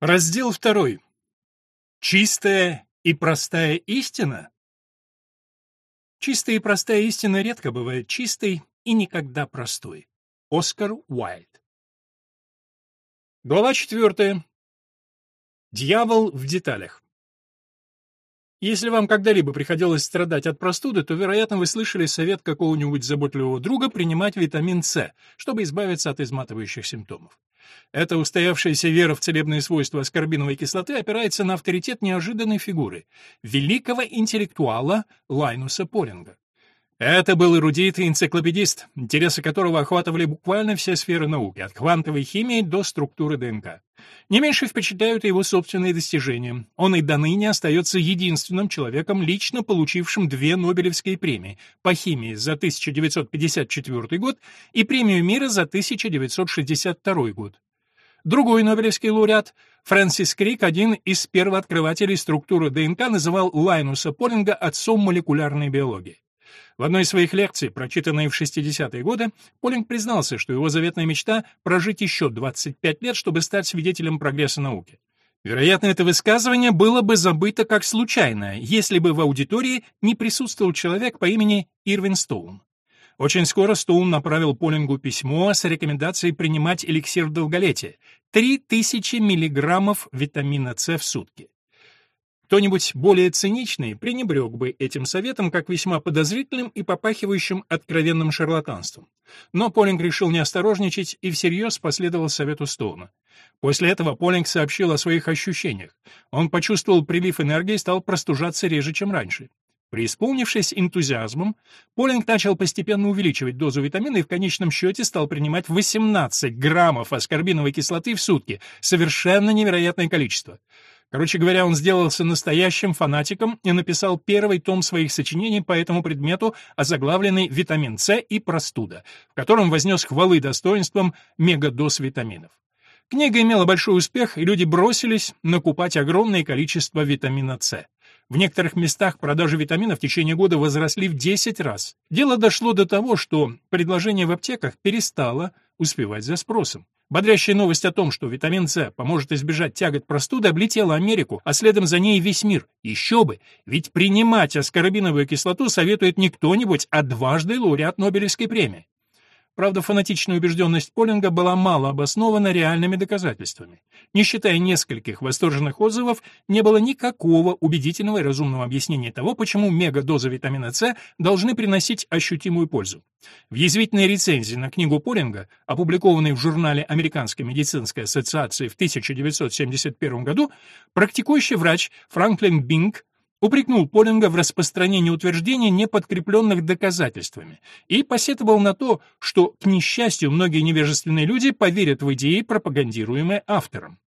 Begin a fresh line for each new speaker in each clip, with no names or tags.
Раздел второй. Чистая и простая истина? Чистая и простая истина редко бывает чистой и никогда простой. Оскар Уайльд. Глава четвертая. Дьявол в деталях. Если вам когда-либо приходилось страдать от простуды, то, вероятно, вы слышали совет какого-нибудь заботливого друга принимать витамин С, чтобы избавиться от изматывающих симптомов. Эта устоявшаяся вера в целебные свойства аскорбиновой кислоты опирается на авторитет неожиданной фигуры — великого интеллектуала Лайнуса Полинга. Это был эрудит и энциклопедист, интересы которого охватывали буквально все сферы науки, от квантовой химии до структуры ДНК. Не меньше впечатляют его собственные достижения. Он и до ныне остается единственным человеком, лично получившим две Нобелевские премии по химии за 1954 год и премию мира за 1962 год. Другой Нобелевский лауреат, Фрэнсис Крик, один из первооткрывателей структуры ДНК, называл Лайнуса Полинга отцом молекулярной биологии. В одной из своих лекций, прочитанной в 60-е годы, Полинг признался, что его заветная мечта — прожить еще 25 лет, чтобы стать свидетелем прогресса науки. Вероятно, это высказывание было бы забыто как случайное, если бы в аудитории не присутствовал человек по имени Ирвин Стоун. Очень скоро Стоун направил Полингу письмо с рекомендацией принимать эликсир долголетия — 3000 миллиграммов витамина С в сутки. Кто-нибудь более циничный пренебрег бы этим советом как весьма подозрительным и попахивающим откровенным шарлатанством. Но Полинг решил не осторожничать и всерьез последовал совету Стоуна. После этого Полинг сообщил о своих ощущениях. Он почувствовал прилив энергии и стал простужаться реже, чем раньше. Преисполнившись энтузиазмом, Полинг начал постепенно увеличивать дозу витамина и в конечном счете стал принимать 18 граммов аскорбиновой кислоты в сутки, совершенно невероятное количество. Короче говоря, он сделался настоящим фанатиком и написал первый том своих сочинений по этому предмету, озаглавленный «Витамин С и простуда», в котором вознес хвалы достоинством мегадоз витаминов. Книга имела большой успех, и люди бросились накупать огромное количество витамина С. В некоторых местах продажи витамина в течение года возросли в 10 раз. Дело дошло до того, что предложение в аптеках перестало успевать за спросом. Бодрящая новость о том, что витамин С поможет избежать тягот простуды, облетела Америку, а следом за ней весь мир. Еще бы, ведь принимать аскорбиновую кислоту советует не кто-нибудь, а дважды лауреат Нобелевской премии. Правда, фанатичная убежденность Полинга была мало обоснована реальными доказательствами. Не считая нескольких восторженных отзывов, не было никакого убедительного и разумного объяснения того, почему мегадозы витамина С должны приносить ощутимую пользу. В язвительной рецензии на книгу Полинга, опубликованной в журнале Американской медицинской ассоциации в 1971 году, практикующий врач Франклин Бинг упрекнул Полинга в распространении утверждений, не подкрепленных доказательствами, и посетовал на то, что, к несчастью, многие невежественные люди поверят в идеи, пропагандируемые автором.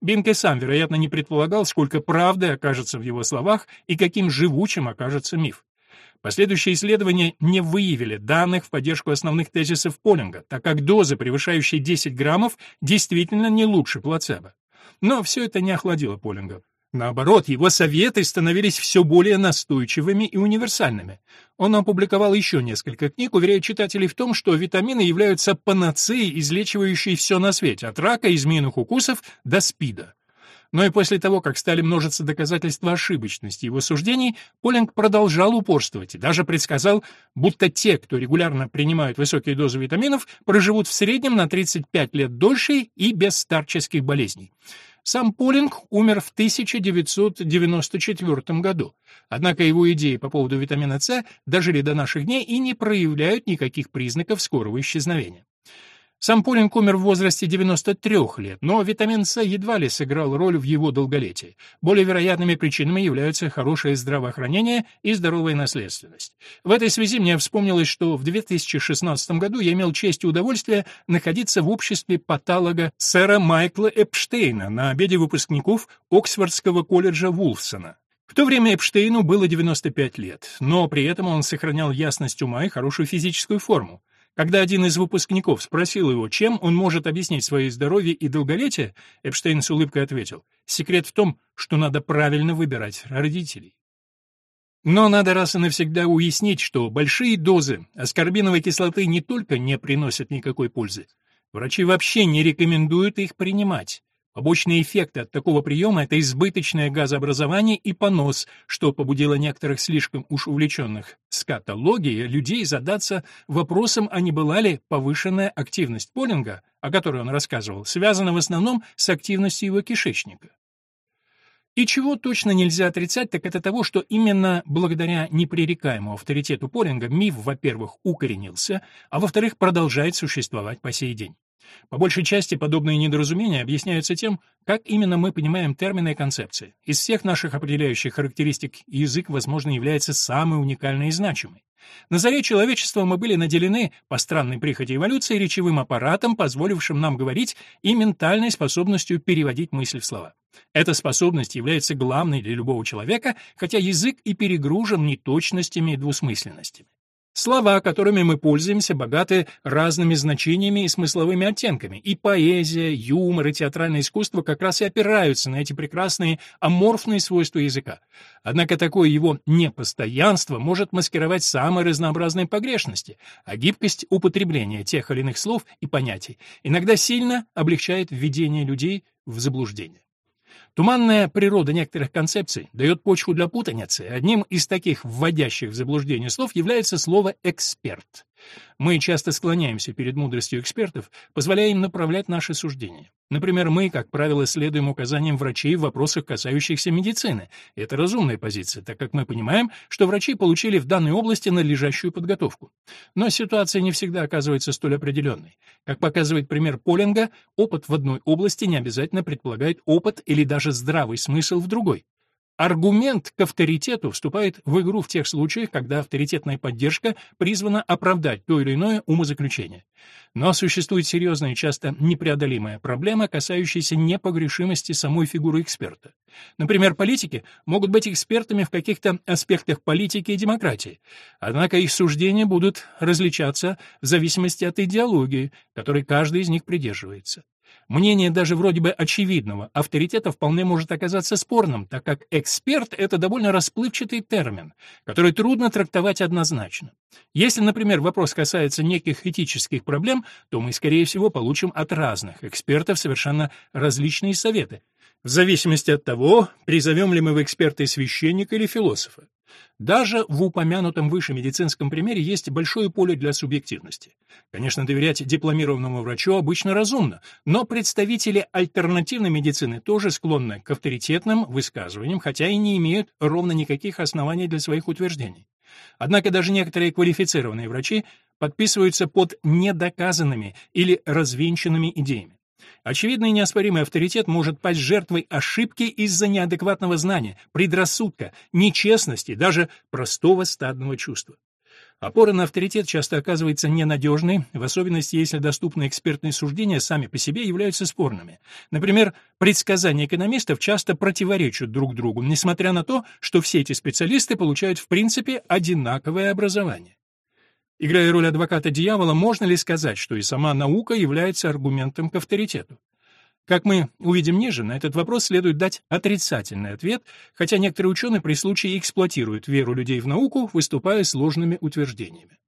Бинг и сам, вероятно, не предполагал, сколько правды окажется в его словах и каким живучим окажется миф. Последующие исследования не выявили данных в поддержку основных тезисов Полинга, так как дозы, превышающие 10 граммов, действительно не лучше плацебо. Но все это не охладило Полинга. Наоборот, его советы становились все более настойчивыми и универсальными. Он опубликовал еще несколько книг, уверяя читателей в том, что витамины являются панацеей, излечивающей все на свете, от рака и змеиных укусов до СПИДа. Но и после того, как стали множиться доказательства ошибочности его суждений, Полинг продолжал упорствовать и даже предсказал, будто те, кто регулярно принимают высокие дозы витаминов, проживут в среднем на 35 лет дольше и без старческих болезней. Сам Полинг умер в 1994 году, однако его идеи по поводу витамина С дожили до наших дней и не проявляют никаких признаков скорого исчезновения. Сам Полинг умер в возрасте 93 лет, но витамин С едва ли сыграл роль в его долголетии. Более вероятными причинами являются хорошее здравоохранение и здоровая наследственность. В этой связи мне вспомнилось, что в 2016 году я имел честь и удовольствие находиться в обществе патолога сэра Майкла Эпштейна на обеде выпускников Оксфордского колледжа Вулфсона. В то время Эпштейну было 95 лет, но при этом он сохранял ясность ума и хорошую физическую форму. Когда один из выпускников спросил его, чем он может объяснить свое здоровье и долголетие, Эпштейн с улыбкой ответил, секрет в том, что надо правильно выбирать родителей. Но надо раз и навсегда уяснить, что большие дозы аскорбиновой кислоты не только не приносят никакой пользы, врачи вообще не рекомендуют их принимать. Побочные эффекты от такого приема – это избыточное газообразование и понос, что побудило некоторых слишком уж увлеченных скатологией людей задаться вопросом, а не была ли повышенная активность Полинга, о которой он рассказывал, связана в основном с активностью его кишечника. И чего точно нельзя отрицать, так это того, что именно благодаря непререкаемому авторитету Полинга миф, во-первых, укоренился, а во-вторых, продолжает существовать по сей день. По большей части подобные недоразумения объясняются тем, как именно мы понимаем термины и концепции. Из всех наших определяющих характеристик язык, возможно, является самый уникальный и значимый. На заре человечества мы были наделены, по странной прихоти эволюции, речевым аппаратом, позволившим нам говорить, и ментальной способностью переводить мысль в слова. Эта способность является главной для любого человека, хотя язык и перегружен неточностями и двусмысленностями. Слова, которыми мы пользуемся, богаты разными значениями и смысловыми оттенками, и поэзия, юмор и театральное искусство как раз и опираются на эти прекрасные аморфные свойства языка. Однако такое его непостоянство может маскировать самые разнообразные погрешности, а гибкость употребления тех или иных слов и понятий иногда сильно облегчает введение людей в заблуждение. Туманная природа некоторых концепций дает почву для путаницы. Одним из таких вводящих в заблуждение слов является слово «эксперт». Мы часто склоняемся перед мудростью экспертов, позволяя им направлять наши суждения. Например, мы, как правило, следуем указаниям врачей в вопросах, касающихся медицины. Это разумная позиция, так как мы понимаем, что врачи получили в данной области надлежащую подготовку. Но ситуация не всегда оказывается столь определенной. Как показывает пример Полинга, опыт в одной области не обязательно предполагает опыт или даже здравый смысл в другой. Аргумент к авторитету вступает в игру в тех случаях, когда авторитетная поддержка призвана оправдать то или иное умозаключение. Но существует серьезная и часто непреодолимая проблема, касающаяся непогрешимости самой фигуры эксперта. Например, политики могут быть экспертами в каких-то аспектах политики и демократии, однако их суждения будут различаться в зависимости от идеологии, которой каждый из них придерживается. Мнение даже вроде бы очевидного авторитета вполне может оказаться спорным, так как эксперт — это довольно расплывчатый термин, который трудно трактовать однозначно. Если, например, вопрос касается неких этических проблем, то мы, скорее всего, получим от разных экспертов совершенно различные советы, в зависимости от того, призовем ли мы в эксперты священника или философа. Даже в упомянутом выше медицинском примере есть большое поле для субъективности. Конечно, доверять дипломированному врачу обычно разумно, но представители альтернативной медицины тоже склонны к авторитетным высказываниям, хотя и не имеют ровно никаких оснований для своих утверждений. Однако даже некоторые квалифицированные врачи подписываются под недоказанными или развенчанными идеями. Очевидный неоспоримый авторитет может пасть жертвой ошибки из-за неадекватного знания, предрассудка, нечестности, даже простого стадного чувства. Опора на авторитет часто оказывается ненадежной, в особенности если доступные экспертные суждения сами по себе являются спорными. Например, предсказания экономистов часто противоречат друг другу, несмотря на то, что все эти специалисты получают в принципе одинаковое образование. Играя роль адвоката дьявола, можно ли сказать, что и сама наука является аргументом к авторитету? Как мы увидим ниже, на этот вопрос следует дать отрицательный ответ, хотя некоторые ученые при случае эксплуатируют веру людей в науку, выступая сложными утверждениями.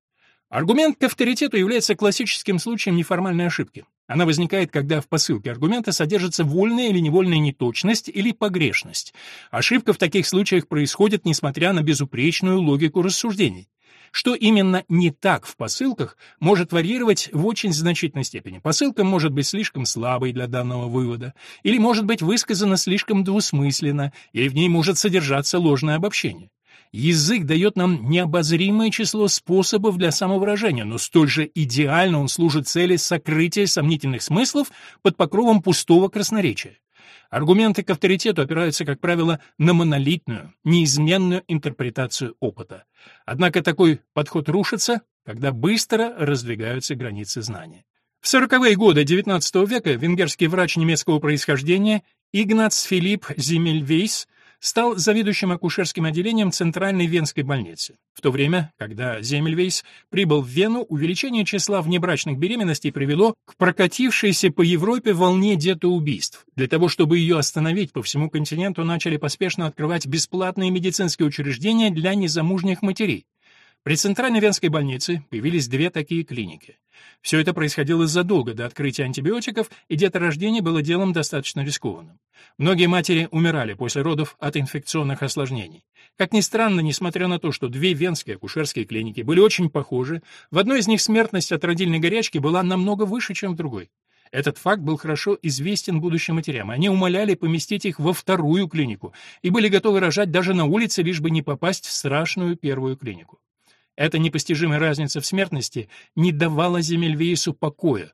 Аргумент к авторитету является классическим случаем неформальной ошибки. Она возникает, когда в посылке аргумента содержится вольная или невольная неточность или погрешность. Ошибка в таких случаях происходит, несмотря на безупречную логику рассуждений. Что именно не так в посылках, может варьировать в очень значительной степени. Посылка может быть слишком слабой для данного вывода, или может быть высказана слишком двусмысленно, или в ней может содержаться ложное обобщение. Язык дает нам необозримое число способов для самовыражения, но столь же идеально он служит цели сокрытия сомнительных смыслов под покровом пустого красноречия. Аргументы к авторитету опираются, как правило, на монолитную, неизменную интерпретацию опыта. Однако такой подход рушится, когда быстро раздвигаются границы знания. В сороковые годы XIX века венгерский врач немецкого происхождения Игнац Филипп Зиммельвейс стал заведующим акушерским отделением Центральной Венской больницы. В то время, когда Земельвейс прибыл в Вену, увеличение числа внебрачных беременностей привело к прокатившейся по Европе волне детоубийств. Для того, чтобы ее остановить, по всему континенту начали поспешно открывать бесплатные медицинские учреждения для незамужних матерей. При Центральной Венской больнице появились две такие клиники. Все это происходило задолго до открытия антибиотиков, и деторождение было делом достаточно рискованным. Многие матери умирали после родов от инфекционных осложнений. Как ни странно, несмотря на то, что две венские акушерские клиники были очень похожи, в одной из них смертность от родильной горячки была намного выше, чем в другой. Этот факт был хорошо известен будущим матерям. Они умоляли поместить их во вторую клинику и были готовы рожать даже на улице, лишь бы не попасть в страшную первую клинику. Эта непостижимая разница в смертности не давала Земельвейсу покоя.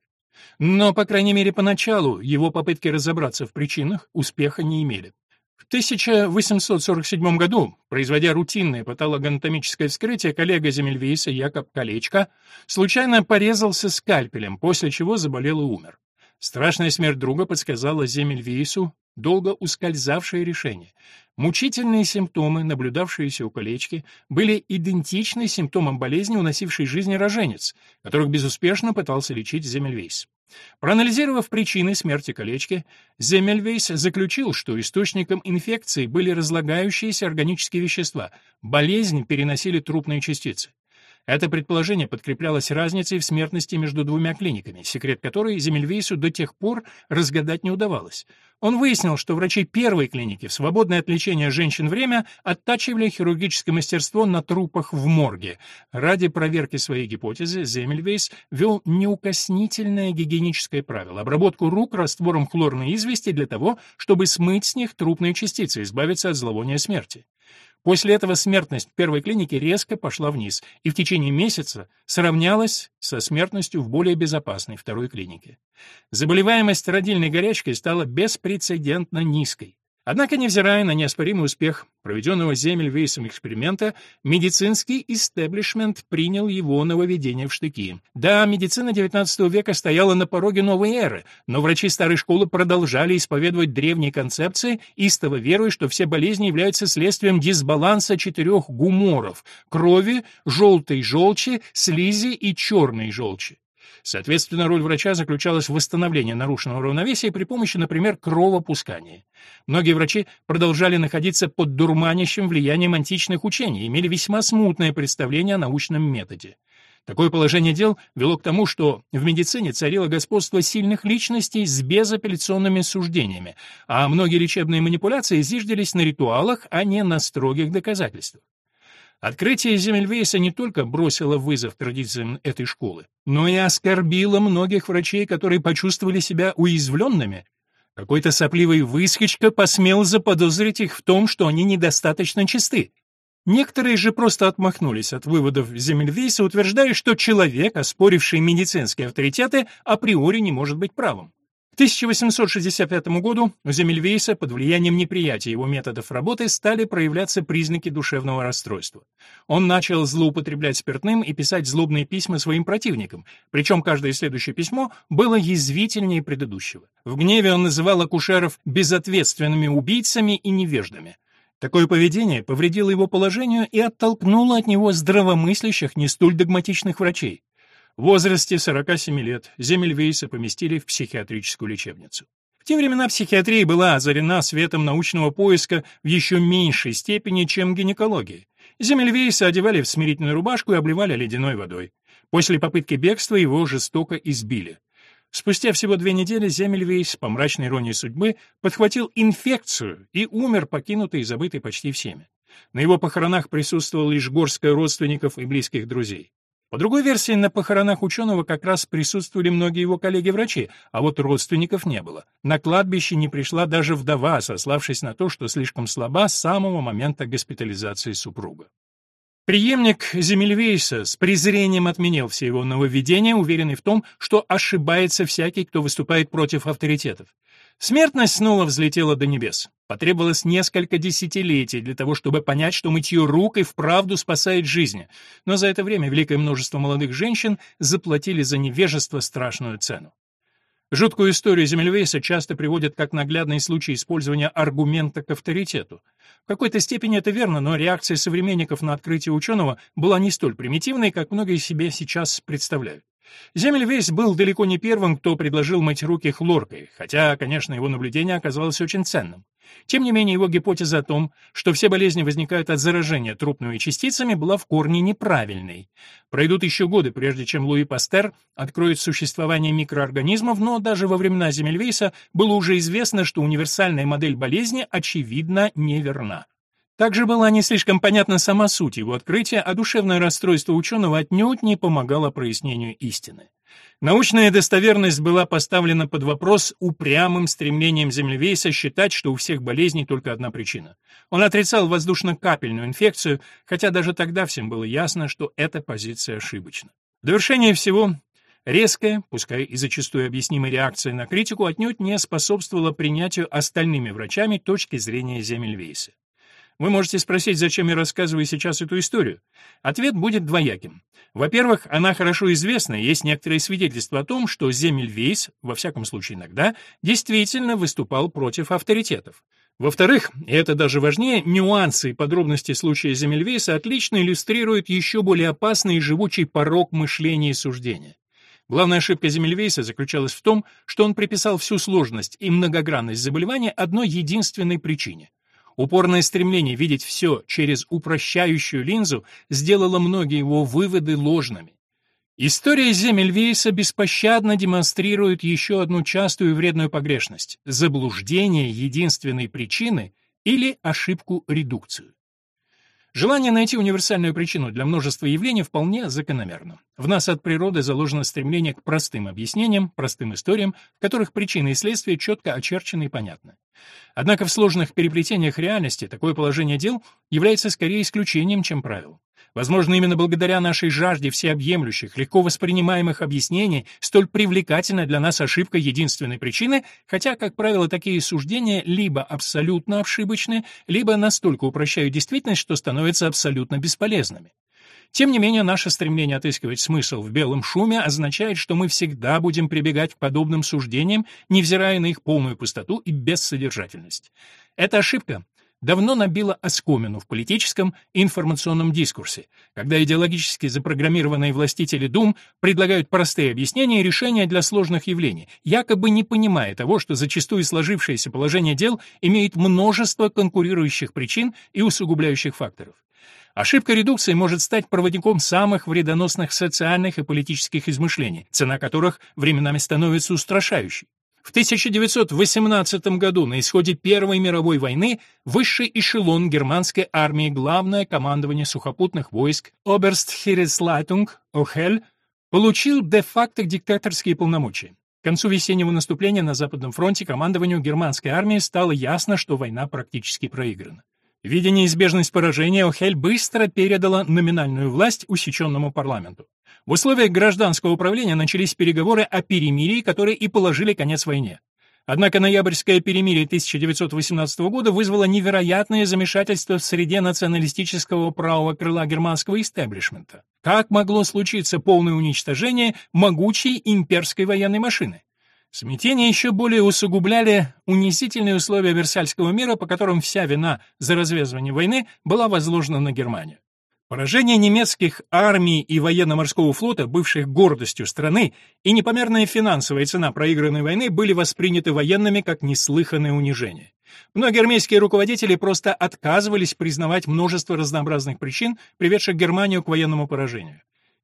Но, по крайней мере, поначалу его попытки разобраться в причинах успеха не имели. В 1847 году, производя рутинное патологоанатомическое вскрытие, коллега Земельвейса Якоб Колечко случайно порезался скальпелем, после чего заболел и умер. Страшная смерть друга подсказала Земельвейсу долго ускользавшее решение. Мучительные симптомы, наблюдавшиеся у колечки, были идентичны симптомам болезни, уносившей жизнь роженец, которых безуспешно пытался лечить Земельвейс. Проанализировав причины смерти колечки, Земельвейс заключил, что источником инфекции были разлагающиеся органические вещества, болезнь переносили трупные частицы. Это предположение подкреплялось разницей в смертности между двумя клиниками, секрет которой Земельвейсу до тех пор разгадать не удавалось. Он выяснил, что врачи первой клиники в свободное от лечения женщин время оттачивали хирургическое мастерство на трупах в морге. Ради проверки своей гипотезы Земельвейс вел неукоснительное гигиеническое правило — обработку рук раствором хлорной извести для того, чтобы смыть с них трупные частицы и избавиться от зловония смерти. После этого смертность в первой клинике резко пошла вниз и в течение месяца сравнялась со смертностью в более безопасной второй клинике. Заболеваемость родильной горячкой стала беспрецедентно низкой. Однако, невзирая на неоспоримый успех проведенного Земельвейсом эксперимента, медицинский истеблишмент принял его нововведение в штыки. Да, медицина XIX века стояла на пороге новой эры, но врачи старой школы продолжали исповедовать древние концепции, истово веруя, что все болезни являются следствием дисбаланса четырех гуморов — крови, желтой желчи, слизи и черной желчи. Соответственно, роль врача заключалась в восстановлении нарушенного равновесия при помощи, например, кровопускания. Многие врачи продолжали находиться под дурманящим влиянием античных учений и имели весьма смутное представление о научном методе. Такое положение дел вело к тому, что в медицине царило господство сильных личностей с безапелляционными суждениями, а многие лечебные манипуляции зиждились на ритуалах, а не на строгих доказательствах. Открытие Земельвейса не только бросило вызов традициям этой школы, но и оскорбило многих врачей, которые почувствовали себя уязвленными. Какой-то сопливый выскочка посмел заподозрить их в том, что они недостаточно чисты. Некоторые же просто отмахнулись от выводов Земельвейса, утверждая, что человек, оспоривший медицинские авторитеты, априори не может быть правым. К 1865 году у Земельвейса под влиянием неприятия его методов работы стали проявляться признаки душевного расстройства. Он начал злоупотреблять спиртным и писать злобные письма своим противникам, причем каждое следующее письмо было язвительнее предыдущего. В гневе он называл акушеров безответственными убийцами и невеждами. Такое поведение повредило его положению и оттолкнуло от него здравомыслящих, не столь догматичных врачей. В возрасте 47 лет Земельвейса поместили в психиатрическую лечебницу. В те времена психиатрия была озарена светом научного поиска в еще меньшей степени, чем гинекология. Земельвейса одевали в смирительную рубашку и обливали ледяной водой. После попытки бегства его жестоко избили. Спустя всего две недели Земельвейс, по мрачной иронии судьбы, подхватил инфекцию и умер, покинутый и забытый почти всеми. На его похоронах присутствовала лишь горстка родственников и близких друзей. По другой версии, на похоронах ученого как раз присутствовали многие его коллеги-врачи, а вот родственников не было. На кладбище не пришла даже вдова, сославшись на то, что слишком слаба с самого момента госпитализации супруга. Приемник Земельвейса с презрением отменил все его нововведения, уверенный в том, что ошибается всякий, кто выступает против авторитетов. Смертность снова взлетела до небес. Потребовалось несколько десятилетий для того, чтобы понять, что мытье рук и вправду спасает жизни. Но за это время великое множество молодых женщин заплатили за невежество страшную цену. Жуткую историю Земельвейса часто приводят как наглядный случай использования аргумента к авторитету. В какой-то степени это верно, но реакция современников на открытие ученого была не столь примитивной, как многие себе сейчас представляют. Земельвейс был далеко не первым, кто предложил мыть руки хлоркой, хотя, конечно, его наблюдение оказалось очень ценным. Тем не менее, его гипотеза о том, что все болезни возникают от заражения трупными частицами, была в корне неправильной. Пройдут еще годы, прежде чем Луи Пастер откроет существование микроорганизмов, но даже во времена Земельвейса было уже известно, что универсальная модель болезни очевидно неверна. Также была не слишком понятна сама суть его открытия, а душевное расстройство ученого отнюдь не помогало прояснению истины. Научная достоверность была поставлена под вопрос упрямым стремлением Землевейса считать, что у всех болезней только одна причина. Он отрицал воздушно-капельную инфекцию, хотя даже тогда всем было ясно, что эта позиция ошибочна. В довершение всего, резкая, пускай и зачастую объяснимая реакция на критику отнюдь не способствовала принятию остальными врачами точки зрения Земельвейса. Вы можете спросить, зачем я рассказываю сейчас эту историю. Ответ будет двояким. Во-первых, она хорошо известна, есть некоторые свидетельства о том, что Земельвейс, во всяком случае иногда, действительно выступал против авторитетов. Во-вторых, и это даже важнее, нюансы и подробности случая Земельвейса отлично иллюстрируют еще более опасный и живучий порог мышления и суждения. Главная ошибка Земельвейса заключалась в том, что он приписал всю сложность и многогранность заболевания одной единственной причине Упорное стремление видеть все через упрощающую линзу сделало многие его выводы ложными. История Земельвейса беспощадно демонстрирует еще одну частую и вредную погрешность – заблуждение единственной причины или ошибку-редукцию. Желание найти универсальную причину для множества явлений вполне закономерно. В нас от природы заложено стремление к простым объяснениям, простым историям, в которых причины и следствия четко очерчены и понятны. Однако в сложных переплетениях реальности такое положение дел является скорее исключением, чем правилом. Возможно, именно благодаря нашей жажде всеобъемлющих, легко воспринимаемых объяснений столь привлекательна для нас ошибка единственной причины, хотя, как правило, такие суждения либо абсолютно ошибочны, либо настолько упрощают действительность, что становятся абсолютно бесполезными. Тем не менее, наше стремление отыскивать смысл в белом шуме означает, что мы всегда будем прибегать к подобным суждениям, невзирая на их полную пустоту и бессодержательность. Эта ошибка давно набила оскомину в политическом и информационном дискурсе, когда идеологически запрограммированные властители дум предлагают простые объяснения и решения для сложных явлений, якобы не понимая того, что зачастую сложившееся положение дел имеет множество конкурирующих причин и усугубляющих факторов. Ошибка редукции может стать проводником самых вредоносных социальных и политических измышлений, цена которых временами становится устрашающей. В 1918 году, на исходе Первой мировой войны, высший эшелон германской армии, главное командование сухопутных войск Oberstheeresleitung ОХЕЛь, получил де-факто диктаторские полномочия. К концу весеннего наступления на Западном фронте командованию германской армии стало ясно, что война практически проиграна. Видя неизбежность поражения, Охель быстро передала номинальную власть усеченному парламенту. В условиях гражданского управления начались переговоры о перемирии, которые и положили конец войне. Однако ноябрьское перемирие 1918 года вызвало невероятное замешательство в среде националистического правого крыла германского истеблишмента. Как могло случиться полное уничтожение могучей имперской военной машины? Смятение еще более усугубляли унизительные условия Версальского мира, по которым вся вина за развязывание войны была возложена на Германию. Поражение немецких армий и военно-морского флота, бывших гордостью страны, и непомерная финансовая цена проигранной войны были восприняты военными как неслыханное унижение. Многие армейские руководители просто отказывались признавать множество разнообразных причин, приведших Германию к военному поражению.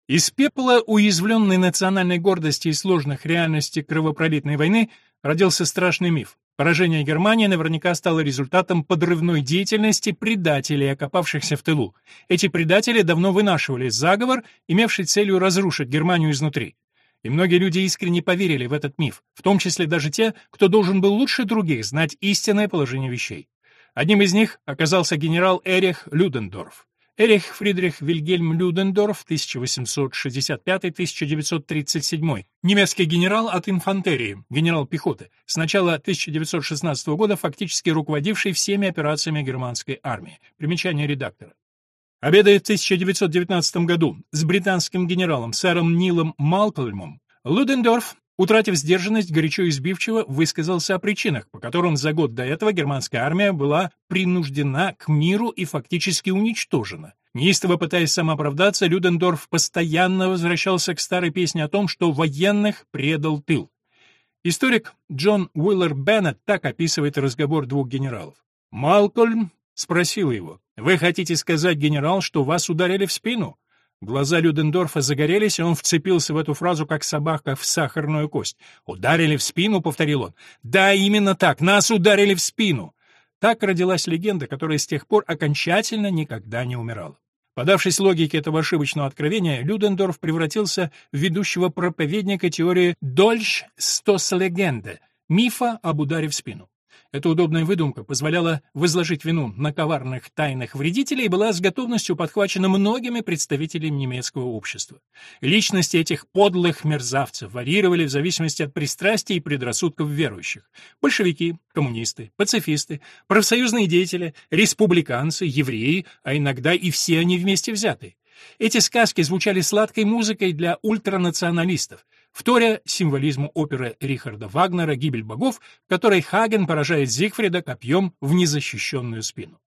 Из пепла уязвленной национальной гордости и сложных реальностей кровопролитной войны родился страшный миф. Поражение Германии наверняка стало результатом подрывной деятельности предателей, окопавшихся в тылу. Эти предатели давно вынашивали заговор, имевший целью разрушить Германию изнутри. И многие люди искренне поверили в этот миф, в том числе даже те, кто должен был лучше других знать истинное положение вещей. Одним из них оказался генерал Эрих Людендорф. Эрих Фридрих Вильгельм Людендорф, 1865-1937, немецкий генерал от инфантерии, генерал пехоты, с начала 1916 года фактически руководивший всеми операциями германской армии. Примечание редактора. Обедая в 1919 году с британским генералом сэром Нилом Малкольмом, Людендорф Утратив сдержанность, горячо избивчиво высказался о причинах, по которым за год до этого германская армия была принуждена к миру и фактически уничтожена. Неистово пытаясь самооправдаться, Людендорф постоянно возвращался к старой песне о том, что военных предал тыл. Историк Джон Уиллер Беннет так описывает разговор двух генералов. Малкольм спросил его, «Вы хотите сказать, генерал, что вас ударили в спину?» Глаза Людендорфа загорелись, и он вцепился в эту фразу, как собака в сахарную кость. «Ударили в спину?» — повторил он. «Да, именно так, нас ударили в спину!» Так родилась легенда, которая с тех пор окончательно никогда не умирала. Подавшись логике этого ошибочного откровения, Людендорф превратился в ведущего проповедника теории «Дольш стос легенде» — мифа об ударе в спину. Эта удобная выдумка позволяла возложить вину на коварных тайных вредителей и была с готовностью подхвачена многими представителями немецкого общества. Личности этих подлых мерзавцев варьировали в зависимости от пристрастий и предрассудков верующих. Большевики, коммунисты, пацифисты, профсоюзные деятели, республиканцы, евреи, а иногда и все они вместе взятые. Эти сказки звучали сладкой музыкой для ультранационалистов, вторя символизму оперы Рихарда Вагнера «Гибель богов», в которой Хаген поражает Зигфрида копьем в незащищенную спину.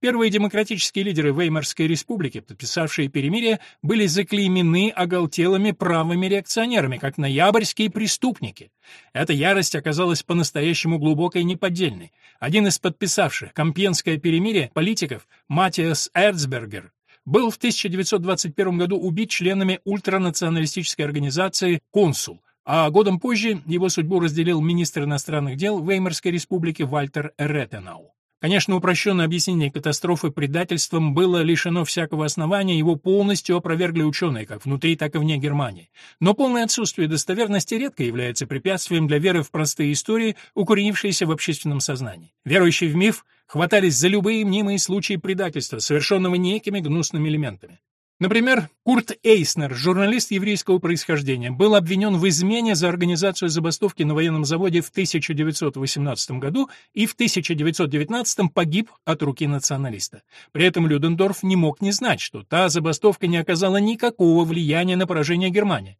Первые демократические лидеры Веймарской республики, подписавшие перемирие, были заклеймены оголтелыми правыми реакционерами, как ноябрьские преступники. Эта ярость оказалась по-настоящему глубокой и неподдельной. Один из подписавших Компьенское перемирие политиков, Матиас Эрцбергер, был в 1921 году убит членами ультранационалистической организации «Консул», а годом позже его судьбу разделил министр иностранных дел Веймарской республики Вальтер Ретенау. Конечно, упрощенное объяснение катастрофы предательством было лишено всякого основания, его полностью опровергли ученые, как внутри, так и вне Германии. Но полное отсутствие достоверности редко является препятствием для веры в простые истории, укоренившиеся в общественном сознании. Верующие в миф хватались за любые мнимые случаи предательства, совершенного некими гнусными элементами. Например, Курт Эйснер, журналист еврейского происхождения, был обвинен в измене за организацию забастовки на военном заводе в 1918 году и в 1919 погиб от руки националиста. При этом Людендорф не мог не знать, что та забастовка не оказала никакого влияния на поражение Германии.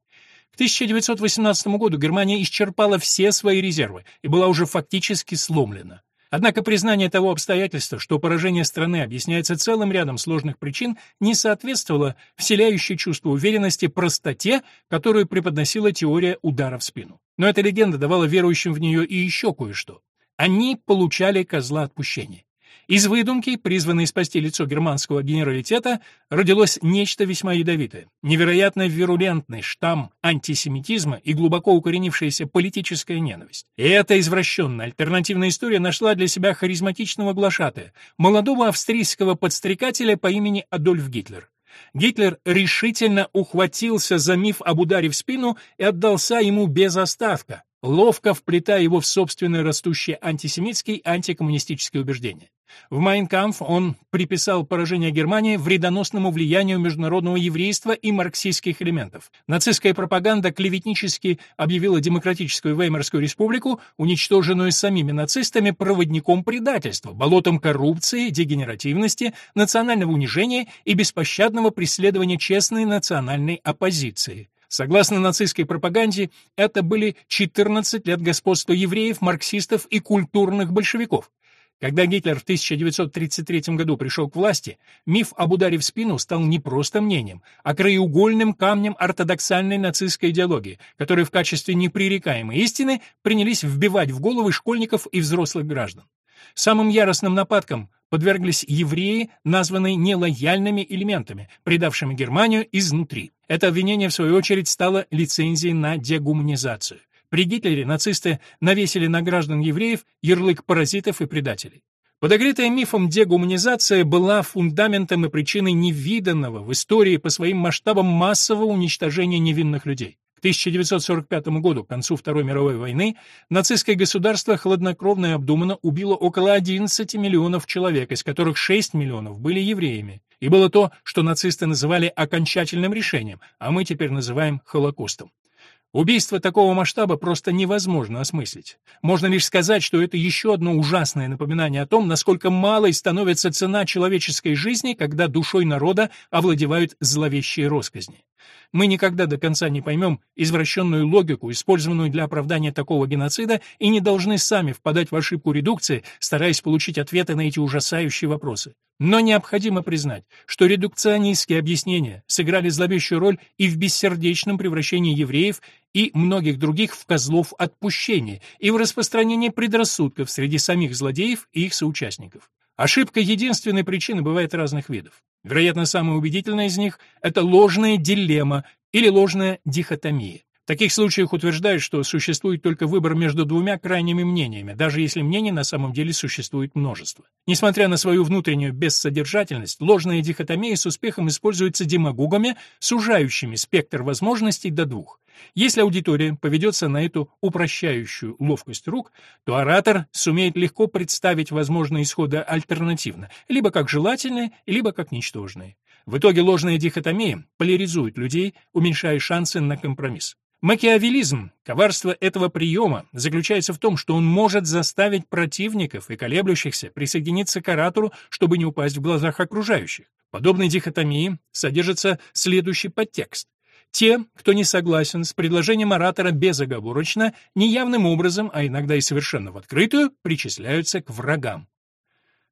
К 1918 году Германия исчерпала все свои резервы и была уже фактически сломлена. Однако признание того обстоятельства, что поражение страны объясняется целым рядом сложных причин, не соответствовало вселяющей чувство уверенности простоте, которую преподносила теория удара в спину. Но эта легенда давала верующим в нее и еще кое-что. Они получали козла отпущения. Из выдумки, призванной спасти лицо германского генералитета, родилось нечто весьма ядовитое, невероятно вирулентный штамм антисемитизма и глубоко укоренившаяся политическая ненависть. И эта извращенная альтернативная история нашла для себя харизматичного глашатая, молодого австрийского подстрекателя по имени Адольф Гитлер. Гитлер решительно ухватился за миф об ударе в спину и отдался ему без остатка, ловко вплетая его в собственные растущие антисемитские и антикоммунистические убеждения. В «Майнкамф» он приписал поражение Германии вредоносному влиянию международного еврейства и марксистских элементов. Нацистская пропаганда клеветнически объявила Демократическую Веймарскую республику, уничтоженную самими нацистами, проводником предательства, болотом коррупции, дегенеративности, национального унижения и беспощадного преследования честной национальной оппозиции. Согласно нацистской пропаганде, это были 14 лет господства евреев, марксистов и культурных большевиков. Когда Гитлер в 1933 году пришел к власти, миф об ударе в спину стал не просто мнением, а краеугольным камнем ортодоксальной нацистской идеологии, которые в качестве непререкаемой истины принялись вбивать в головы школьников и взрослых граждан. Самым яростным нападкам подверглись евреи, названные нелояльными элементами, предавшими Германию изнутри. Это обвинение, в свою очередь, стало лицензией на дегуманизацию. При Гитлере нацисты навесили на граждан евреев ярлык паразитов и предателей. Подогретая мифом дегуманизация была фундаментом и причиной невиданного в истории по своим масштабам массового уничтожения невинных людей. 1945 году, к концу Второй мировой войны, нацистское государство хладнокровно и обдуманно убило около 11 миллионов человек, из которых 6 миллионов были евреями. И было то, что нацисты называли окончательным решением, а мы теперь называем Холокостом. Убийство такого масштаба просто невозможно осмыслить. Можно лишь сказать, что это еще одно ужасное напоминание о том, насколько малой становится цена человеческой жизни, когда душой народа овладевают зловещие росказни. Мы никогда до конца не поймем извращенную логику, использованную для оправдания такого геноцида, и не должны сами впадать в ошибку редукции, стараясь получить ответы на эти ужасающие вопросы. Но необходимо признать, что редукционистские объяснения сыграли зловещую роль и в бессердечном превращении евреев и многих других в козлов отпущения, и в распространении предрассудков среди самих злодеев и их соучастников. Ошибка единственной причины бывает разных видов. Вероятно, самая убедительная из них – это ложная дилемма или ложная дихотомия. В таких случаях утверждают, что существует только выбор между двумя крайними мнениями, даже если мнений на самом деле существует множество. Несмотря на свою внутреннюю бессодержательность, ложная дихотомия с успехом используется демагогами, сужающими спектр возможностей до двух. Если аудитория поведется на эту упрощающую ловкость рук, то оратор сумеет легко представить возможные исходы альтернативно, либо как желательные, либо как ничтожные. В итоге ложная дихотомия поляризует людей, уменьшая шансы на компромисс. Макиавелизм, коварство этого приема, заключается в том, что он может заставить противников и колеблющихся присоединиться к оратору, чтобы не упасть в глазах окружающих. В подобной дихотомии содержится следующий подтекст. Те, кто не согласен с предложением оратора безоговорочно, неявным образом, а иногда и совершенно в открытую, причисляются к врагам.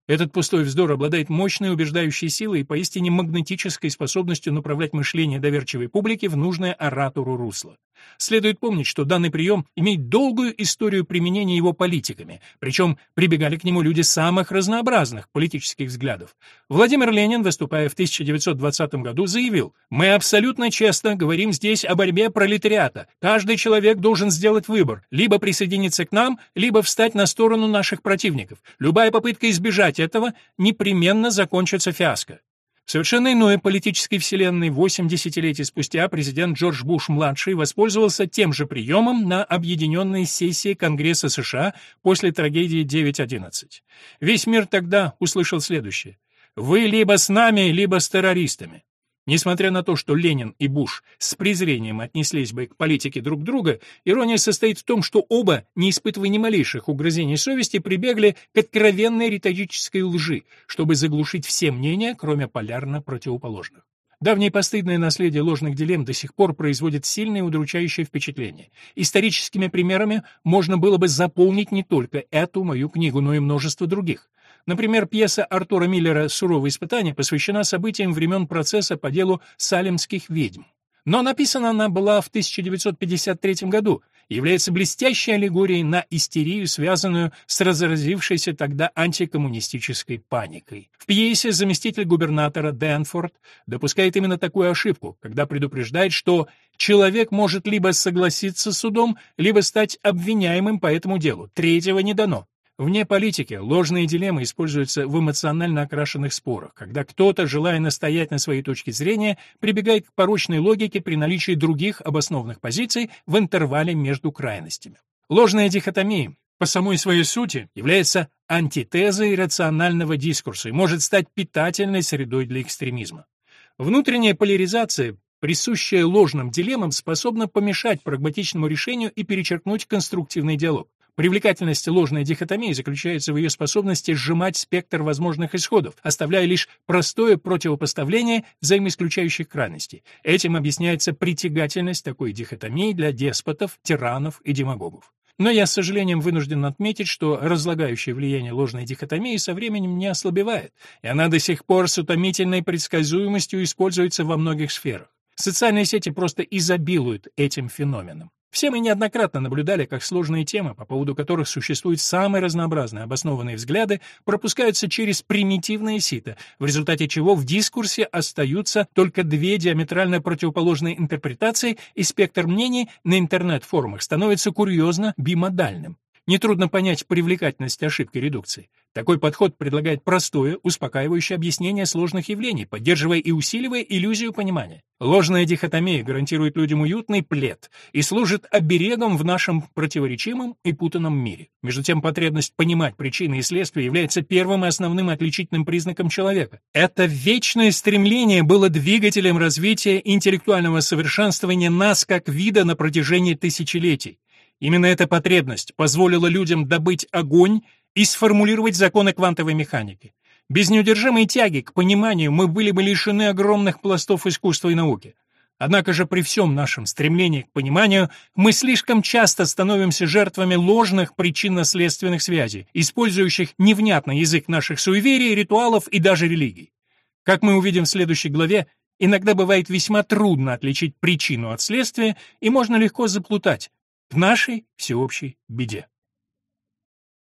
Этот пустой вздор обладает мощной убеждающей силой и поистине магнетической способностью направлять мышление доверчивой публики в нужное оратору русло. Следует помнить, что данный прием имеет долгую историю применения его политиками, причем прибегали к нему люди самых разнообразных политических взглядов. Владимир Ленин, выступая в 1920 году, заявил, «Мы абсолютно честно говорим здесь о борьбе пролетариата. Каждый человек должен сделать выбор, либо присоединиться к нам, либо встать на сторону наших противников. Любая попытка избежать этого непременно закончится фиаско. Совершенно иной политической вселенной 8 десятилетий спустя президент Джордж Буш-младший воспользовался тем же приемом на объединенной сессии Конгресса США после трагедии 9.11. Весь мир тогда услышал следующее. «Вы либо с нами, либо с террористами». Несмотря на то, что Ленин и Буш с презрением отнеслись бы к политике друг друга, ирония состоит в том, что оба, не испытывая ни малейших угрызений совести, прибегли к откровенной риторической лжи, чтобы заглушить все мнения, кроме полярно противоположных. Давнее постыдное наследие ложных дилемм до сих пор производит сильное удручающее впечатление. Историческими примерами можно было бы заполнить не только эту мою книгу, но и множество других. Например, пьеса Артура Миллера «Суровые испытания» посвящена событиям времен процесса по делу салемских ведьм. Но написана она была в 1953 году, является блестящей аллегорией на истерию, связанную с разразившейся тогда антикоммунистической паникой. В пьесе заместитель губернатора Дэнфорд допускает именно такую ошибку, когда предупреждает, что человек может либо согласиться с судом, либо стать обвиняемым по этому делу. Третьего не дано. Вне политики ложные дилеммы используются в эмоционально окрашенных спорах, когда кто-то, желая настоять на своей точке зрения, прибегает к порочной логике при наличии других обоснованных позиций в интервале между крайностями. Ложная дихотомия по самой своей сути является антитезой рационального дискурса и может стать питательной средой для экстремизма. Внутренняя поляризация присущая ложным дилеммам, способна помешать прагматичному решению и перечеркнуть конструктивный диалог. Привлекательность ложной дихотомии заключается в ее способности сжимать спектр возможных исходов, оставляя лишь простое противопоставление взаимоисключающих крайностей. Этим объясняется притягательность такой дихотомии для деспотов, тиранов и демагогов. Но я с сожалением вынужден отметить, что разлагающее влияние ложной дихотомии со временем не ослабевает, и она до сих пор с утомительной предсказуемостью используется во многих сферах. Социальные сети просто изобилуют этим феноменом. Все мы неоднократно наблюдали, как сложные темы, по поводу которых существуют самые разнообразные обоснованные взгляды, пропускаются через примитивное сито, в результате чего в дискурсе остаются только две диаметрально противоположные интерпретации, и спектр мнений на интернет-форумах становится курьезно бимодальным. Нетрудно понять привлекательность ошибки редукции. Такой подход предлагает простое, успокаивающее объяснение сложных явлений, поддерживая и усиливая иллюзию понимания. Ложная дихотомия гарантирует людям уютный плед и служит оберегом в нашем противоречимом и путанном мире. Между тем, потребность понимать причины и следствия является первым и основным отличительным признаком человека. Это вечное стремление было двигателем развития интеллектуального совершенствования нас как вида на протяжении тысячелетий. Именно эта потребность позволила людям добыть огонь и сформулировать законы квантовой механики. Без неудержимой тяги к пониманию мы были бы лишены огромных пластов искусства и науки. Однако же при всем нашем стремлении к пониманию мы слишком часто становимся жертвами ложных причинно-следственных связей, использующих невнятный язык наших суеверий, ритуалов и даже религий. Как мы увидим в следующей главе, иногда бывает весьма трудно отличить причину от следствия, и можно легко заплутать в нашей всеобщей беде.